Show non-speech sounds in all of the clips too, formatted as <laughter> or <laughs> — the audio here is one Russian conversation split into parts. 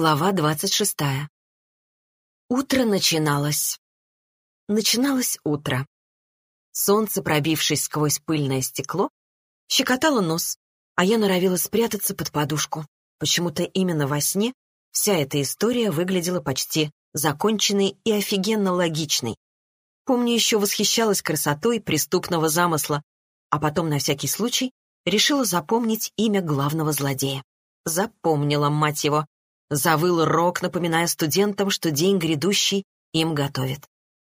Глава двадцать шестая. Утро начиналось. Начиналось утро. Солнце, пробившись сквозь пыльное стекло, щекотало нос, а я норовила спрятаться под подушку. Почему-то именно во сне вся эта история выглядела почти законченной и офигенно логичной. Помню, еще восхищалась красотой преступного замысла, а потом на всякий случай решила запомнить имя главного злодея. Запомнила, мать его. Завыл рок, напоминая студентам, что день грядущий им готовит.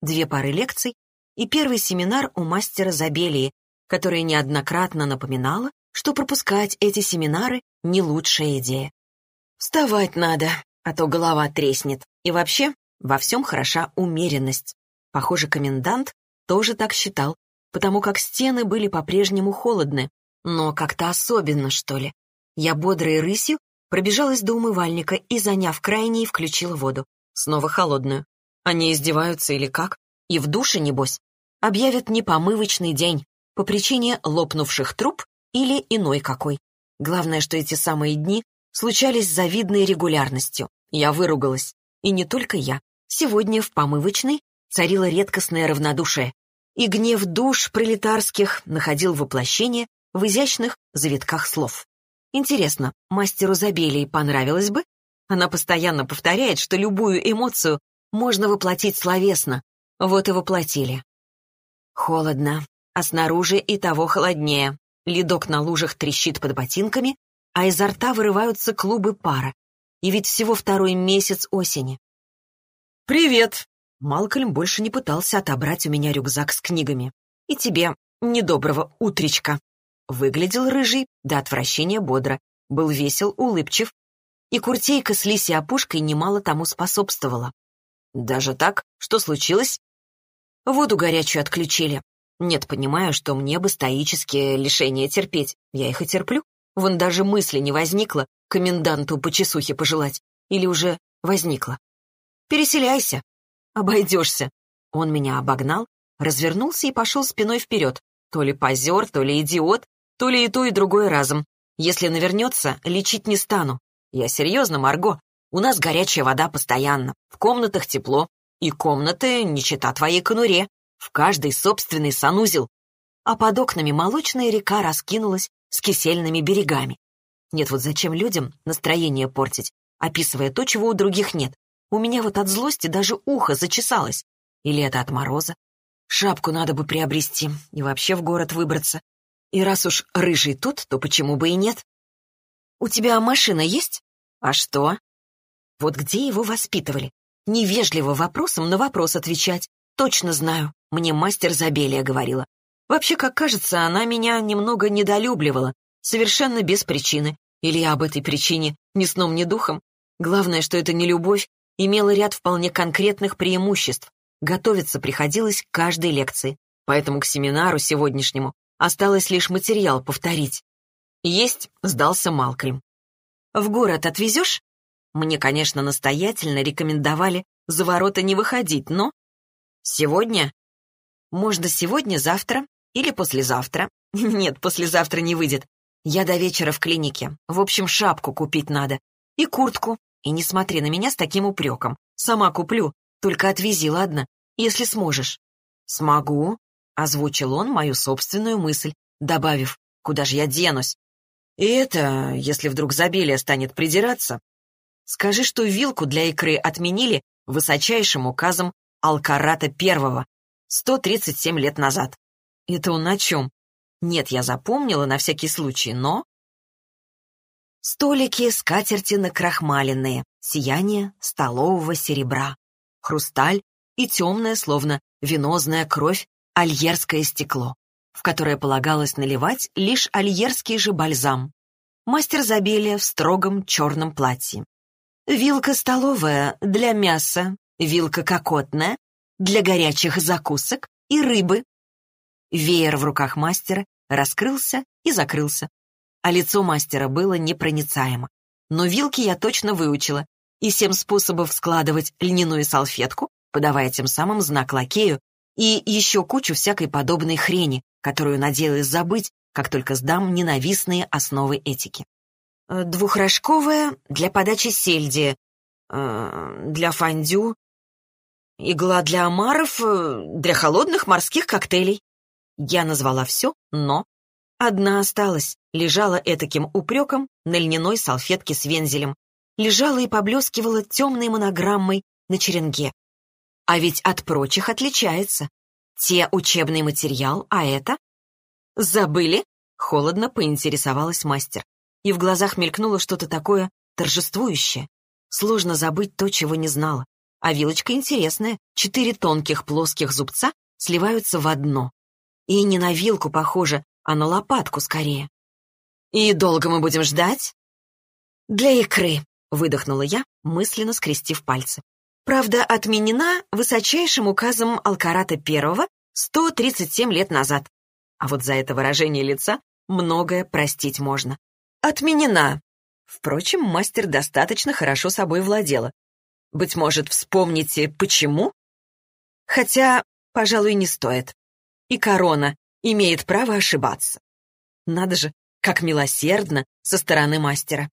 Две пары лекций и первый семинар у мастера Забелии, которая неоднократно напоминала, что пропускать эти семинары — не лучшая идея. Вставать надо, а то голова треснет. И вообще, во всем хороша умеренность. Похоже, комендант тоже так считал, потому как стены были по-прежнему холодны, но как-то особенно, что ли. Я бодрой рысью Пробежалась до умывальника и, заняв крайний, включила воду. Снова холодную. Они издеваются или как? И в душе, небось. Объявят непомывочный день по причине лопнувших труб или иной какой. Главное, что эти самые дни случались с завидной регулярностью. Я выругалась. И не только я. Сегодня в помывочной царило редкостное равнодушие. И гнев душ пролетарских находил воплощение в изящных завитках слов. Интересно, мастеру Забелии понравилось бы? Она постоянно повторяет, что любую эмоцию можно воплотить словесно. Вот и воплотили. Холодно, а снаружи и того холоднее. Ледок на лужах трещит под ботинками, а изо рта вырываются клубы пара. И ведь всего второй месяц осени. «Привет!» Малкольм больше не пытался отобрать у меня рюкзак с книгами. «И тебе недоброго утречка!» Выглядел рыжий до отвращения бодро, был весел, улыбчив, и куртейка с лисей опушкой немало тому способствовала. Даже так? Что случилось? Воду горячую отключили. Нет, понимаю, что мне бы стоические лишения терпеть. Я их и терплю. Вон даже мысли не возникло коменданту по чесухе пожелать. Или уже возникло. Переселяйся. Обойдешься. Он меня обогнал, развернулся и пошел спиной вперед. То ли позер, то ли идиот, то ли и то, и другое разом. Если навернется, лечить не стану. Я серьезно, Марго. У нас горячая вода постоянно, в комнатах тепло. И комнаты не чита твоей конуре. В каждой собственный санузел. А под окнами молочная река раскинулась с кисельными берегами. Нет, вот зачем людям настроение портить, описывая то, чего у других нет? У меня вот от злости даже ухо зачесалось. Или это от мороза? Шапку надо бы приобрести и вообще в город выбраться. И раз уж рыжий тут, то почему бы и нет? У тебя машина есть? А что? Вот где его воспитывали? Невежливо вопросом на вопрос отвечать. Точно знаю, мне мастер Забелия говорила. Вообще, как кажется, она меня немного недолюбливала, совершенно без причины. Или я об этой причине ни сном, ни духом. Главное, что эта нелюбовь имела ряд вполне конкретных преимуществ. Готовиться приходилось к каждой лекции. Поэтому к семинару сегодняшнему Осталось лишь материал повторить. Есть, сдался Малкольм. В город отвезешь? Мне, конечно, настоятельно рекомендовали за ворота не выходить, но... Сегодня? Можно сегодня, завтра или послезавтра. <laughs> Нет, послезавтра не выйдет. Я до вечера в клинике. В общем, шапку купить надо. И куртку. И не смотри на меня с таким упреком. Сама куплю. Только отвези, ладно? Если сможешь. Смогу. Озвучил он мою собственную мысль, добавив, куда же я денусь. И это, если вдруг Забелия станет придираться, скажи, что вилку для икры отменили высочайшим указом Алкарата Первого 137 лет назад. Это он о чем? Нет, я запомнила на всякий случай, но... Столики, скатерти накрахмаленные, сияние столового серебра, хрусталь и темная, словно венозная кровь, альерское стекло, в которое полагалось наливать лишь альерский же бальзам. Мастер Забелия в строгом черном платье. Вилка столовая для мяса, вилка кокотная для горячих закусок и рыбы. Веер в руках мастера раскрылся и закрылся, а лицо мастера было непроницаемо. Но вилки я точно выучила, и семь способов складывать льняную салфетку, подавая тем самым знак лакею, и еще кучу всякой подобной хрени, которую надеялась забыть, как только сдам ненавистные основы этики. Э, двухрожковая для подачи сельди, э, для фондю, игла для омаров, э, для холодных морских коктейлей. Я назвала все, но одна осталась, лежала этаким упреком на льняной салфетке с вензелем, лежала и поблескивала темной монограммой на черенке. А ведь от прочих отличается. Те учебный материал, а это? Забыли? Холодно поинтересовалась мастер. И в глазах мелькнуло что-то такое торжествующее. Сложно забыть то, чего не знала. А вилочка интересная. Четыре тонких плоских зубца сливаются в одно. И не на вилку похоже, а на лопатку скорее. «И долго мы будем ждать?» «Для икры», — выдохнула я, мысленно скрестив пальцы. Правда, отменена высочайшим указом Алкарата I 137 лет назад. А вот за это выражение лица многое простить можно. Отменена. Впрочем, мастер достаточно хорошо собой владела. Быть может, вспомните, почему? Хотя, пожалуй, не стоит. И корона имеет право ошибаться. Надо же, как милосердно со стороны мастера.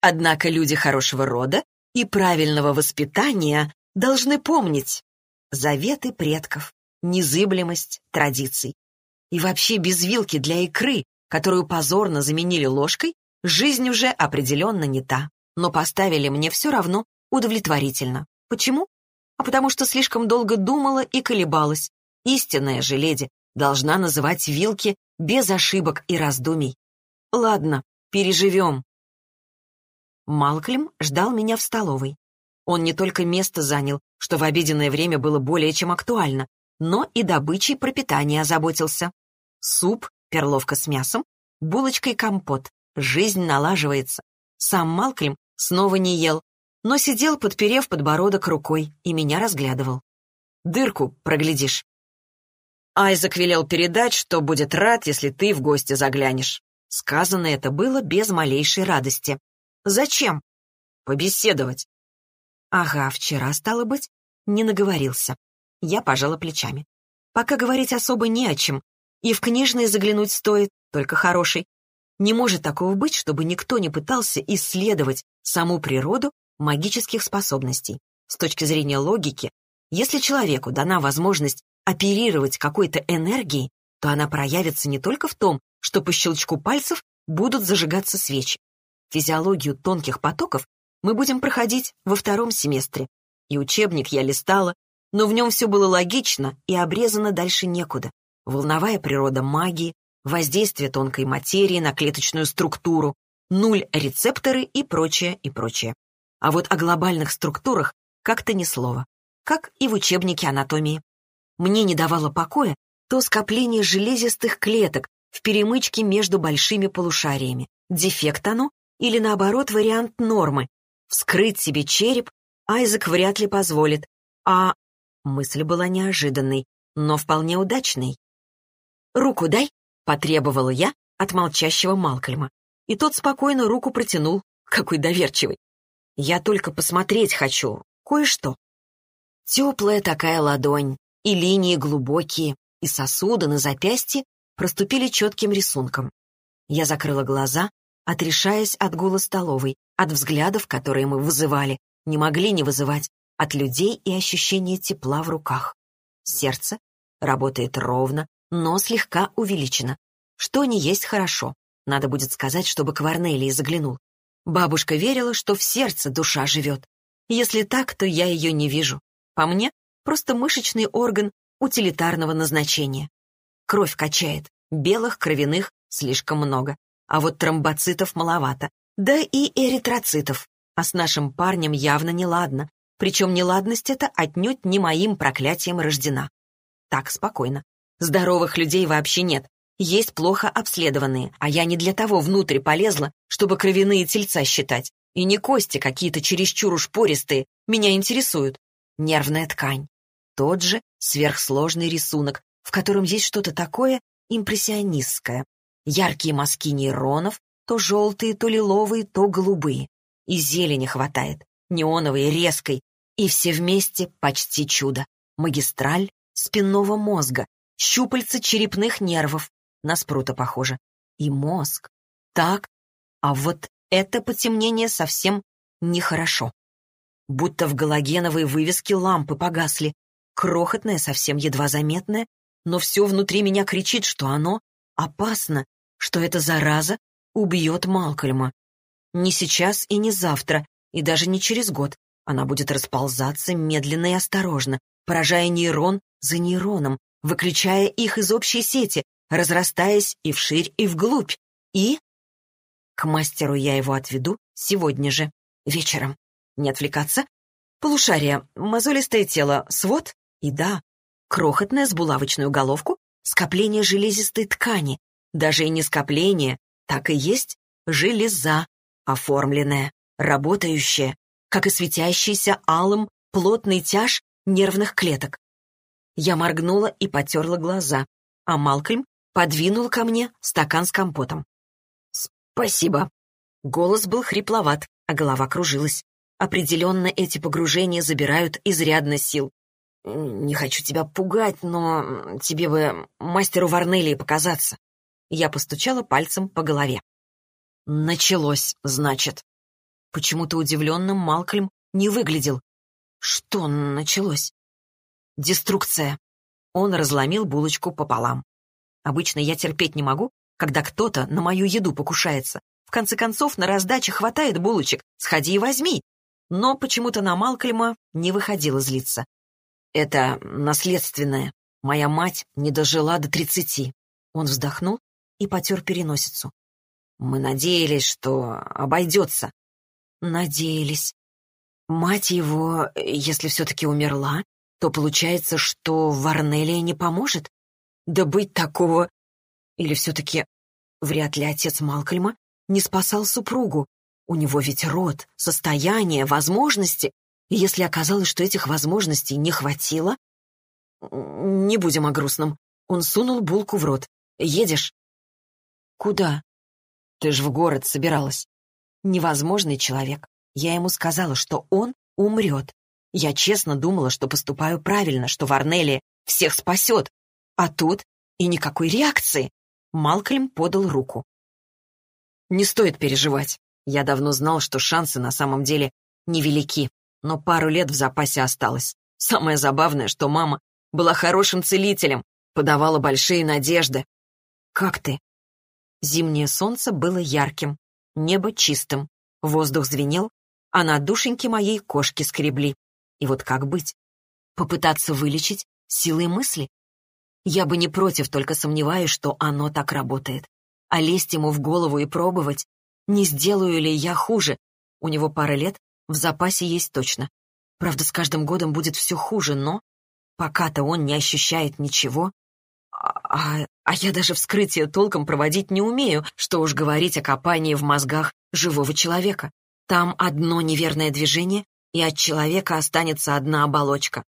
Однако люди хорошего рода и правильного воспитания должны помнить заветы предков, незыблемость традиций. И вообще без вилки для икры, которую позорно заменили ложкой, жизнь уже определенно не та. Но поставили мне все равно удовлетворительно. Почему? А потому что слишком долго думала и колебалась. Истинная же леди должна называть вилки без ошибок и раздумий. Ладно, переживем. Малкольм ждал меня в столовой. Он не только место занял, что в обеденное время было более чем актуально, но и добычей пропитания озаботился. Суп, перловка с мясом, булочка и компот. Жизнь налаживается. Сам Малкольм снова не ел, но сидел, подперев подбородок рукой, и меня разглядывал. «Дырку проглядишь». Айзек велел передать, что будет рад, если ты в гости заглянешь. Сказано это было без малейшей радости. «Зачем?» «Побеседовать». Ага, вчера, стало быть, не наговорился. Я пожала плечами. Пока говорить особо не о чем, и в книжные заглянуть стоит, только хороший. Не может такого быть, чтобы никто не пытался исследовать саму природу магических способностей. С точки зрения логики, если человеку дана возможность оперировать какой-то энергией, то она проявится не только в том, что по щелчку пальцев будут зажигаться свечи. Физиологию тонких потоков мы будем проходить во втором семестре. И учебник я листала, но в нем все было логично и обрезано дальше некуда волновая природа магии, воздействие тонкой материи на клеточную структуру, нуль рецепторы и прочее, и прочее. А вот о глобальных структурах как-то ни слова, как и в учебнике анатомии. Мне не давало покоя то скопление железистых клеток в перемычке между большими полушариями. Дефект оно или, наоборот, вариант нормы. Вскрыть себе череп Айзек вряд ли позволит, а... Мысль была неожиданной, но вполне удачной. «Руку дай», — потребовала я от молчащего Малкольма. И тот спокойно руку протянул, какой доверчивый. «Я только посмотреть хочу, кое-что». Теплая такая ладонь, и линии глубокие, и сосуды на запястье проступили четким рисунком. Я закрыла глаза, отрешаясь от гула столовой, от взглядов, которые мы вызывали, не могли не вызывать, от людей и ощущения тепла в руках. Сердце работает ровно, но слегка увеличена. Что не есть хорошо. Надо будет сказать, чтобы к Варнелии заглянул. Бабушка верила, что в сердце душа живет. Если так, то я ее не вижу. По мне, просто мышечный орган утилитарного назначения. Кровь качает, белых кровяных слишком много, а вот тромбоцитов маловато, да и эритроцитов. А с нашим парнем явно неладно, причем неладность эта отнюдь не моим проклятием рождена. Так, спокойно. Здоровых людей вообще нет. Есть плохо обследованные, а я не для того внутрь полезла, чтобы кровяные тельца считать. И не кости какие-то чересчур уж пористые меня интересуют. Нервная ткань. Тот же сверхсложный рисунок, в котором есть что-то такое импрессионистское. Яркие мазки нейронов, то желтые, то лиловые, то голубые. И зелени хватает, неоновой, резкой. И все вместе почти чудо. Магистраль спинного мозга, щупальца черепных нервов, на спрута похоже, и мозг. Так, а вот это потемнение совсем нехорошо. Будто в галогеновой вывеске лампы погасли. Крохотное, совсем едва заметное, но все внутри меня кричит, что оно опасно, что эта зараза убьет Малкольма. Не сейчас и не завтра, и даже не через год. Она будет расползаться медленно и осторожно, поражая нейрон за нейроном, выключая их из общей сети, разрастаясь и вширь, и вглубь. И... К мастеру я его отведу сегодня же, вечером. Не отвлекаться? Полушарие, мозолистое тело, свод? И да, крохотное с булавочную головку, скопление железистой ткани. Даже и не скопление, так и есть железа, оформленная, работающая, как и светящийся алым плотный тяж нервных клеток. Я моргнула и потерла глаза, а Малкольм подвинул ко мне стакан с компотом. «Спасибо». Голос был хрипловат, а голова кружилась. Определенно эти погружения забирают изрядно сил. «Не хочу тебя пугать, но тебе бы мастеру Варнелии показаться». Я постучала пальцем по голове. «Началось, значит». Почему-то удивленным Малкольм не выглядел. Что началось? Деструкция. Он разломил булочку пополам. Обычно я терпеть не могу, когда кто-то на мою еду покушается. В конце концов, на раздаче хватает булочек, сходи и возьми. Но почему-то на Малкольма не выходило злиться. Это наследственное. Моя мать не дожила до тридцати. Он вздохнул и потер переносицу. Мы надеялись, что обойдется. Надеялись. Мать его, если все-таки умерла, то получается, что Варнелия не поможет? Да быть такого... Или все-таки вряд ли отец Малкольма не спасал супругу. У него ведь род, состояние, возможности. И если оказалось, что этих возможностей не хватило... Не будем о грустном. Он сунул булку в рот. Едешь? Куда? Ты ж в город собиралась. Невозможный человек. Я ему сказала, что он умрет. Я честно думала, что поступаю правильно, что Варнелли всех спасет. А тут и никакой реакции. Малкольм подал руку. Не стоит переживать. Я давно знал, что шансы на самом деле невелики, но пару лет в запасе осталось. Самое забавное, что мама была хорошим целителем, подавала большие надежды. «Как ты?» Зимнее солнце было ярким, небо чистым, воздух звенел, а на душеньке моей кошки скребли. И вот как быть? Попытаться вылечить силой мысли? Я бы не против, только сомневаюсь, что оно так работает. А лезть ему в голову и пробовать, не сделаю ли я хуже? У него пара лет, в запасе есть точно. Правда, с каждым годом будет все хуже, но пока-то он не ощущает ничего. А, а, а я даже вскрытие толком проводить не умею, что уж говорить о копании в мозгах живого человека. Там одно неверное движение, и от человека останется одна оболочка.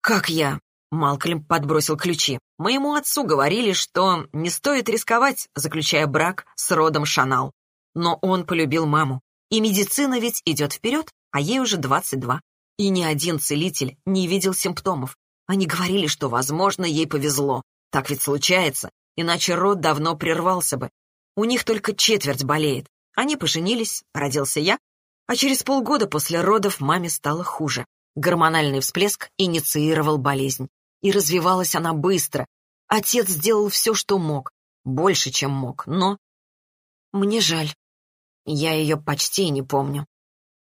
«Как я?» — Малкольм подбросил ключи. «Моему отцу говорили, что не стоит рисковать, заключая брак с родом Шанал. Но он полюбил маму. И медицина ведь идет вперед, а ей уже 22. И ни один целитель не видел симптомов. Они говорили, что, возможно, ей повезло. Так ведь случается, иначе род давно прервался бы. У них только четверть болеет. Они поженились, родился я, а через полгода после родов маме стало хуже. Гормональный всплеск инициировал болезнь. И развивалась она быстро. Отец сделал все, что мог. Больше, чем мог, но... Мне жаль. Я ее почти не помню.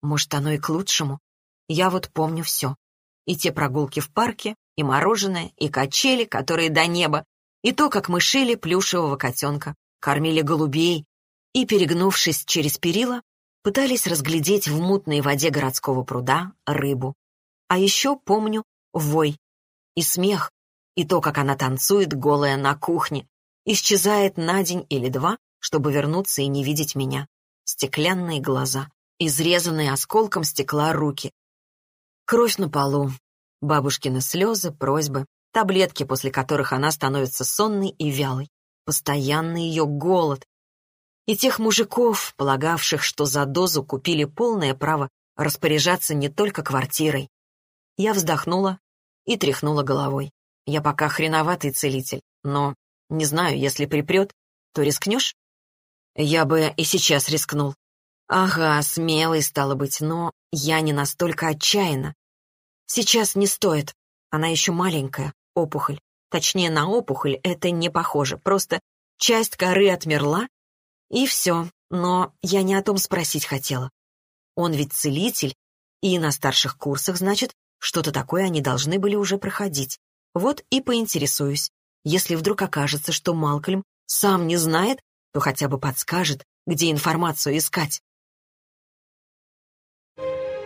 Может, оно и к лучшему. Я вот помню все. И те прогулки в парке, и мороженое, и качели, которые до неба, и то, как мы шили плюшевого котенка, кормили голубей, и, перегнувшись через перила, пытались разглядеть в мутной воде городского пруда рыбу. А еще помню вой и смех, и то, как она танцует голая на кухне, исчезает на день или два, чтобы вернуться и не видеть меня. Стеклянные глаза, изрезанные осколком стекла руки. Кровь на полу, бабушкины слезы, просьбы, таблетки, после которых она становится сонной и вялой, постоянный ее голод, и тех мужиков, полагавших, что за дозу купили полное право распоряжаться не только квартирой. Я вздохнула и тряхнула головой. Я пока хреноватый целитель, но, не знаю, если припрет, то рискнешь? Я бы и сейчас рискнул. Ага, смелый стало быть, но я не настолько отчаянна. Сейчас не стоит. Она еще маленькая, опухоль. Точнее, на опухоль это не похоже. Просто часть коры отмерла, и все. Но я не о том спросить хотела. Он ведь целитель, и на старших курсах, значит, что-то такое они должны были уже проходить. Вот и поинтересуюсь. Если вдруг окажется, что Малкольм сам не знает, то хотя бы подскажет, где информацию искать.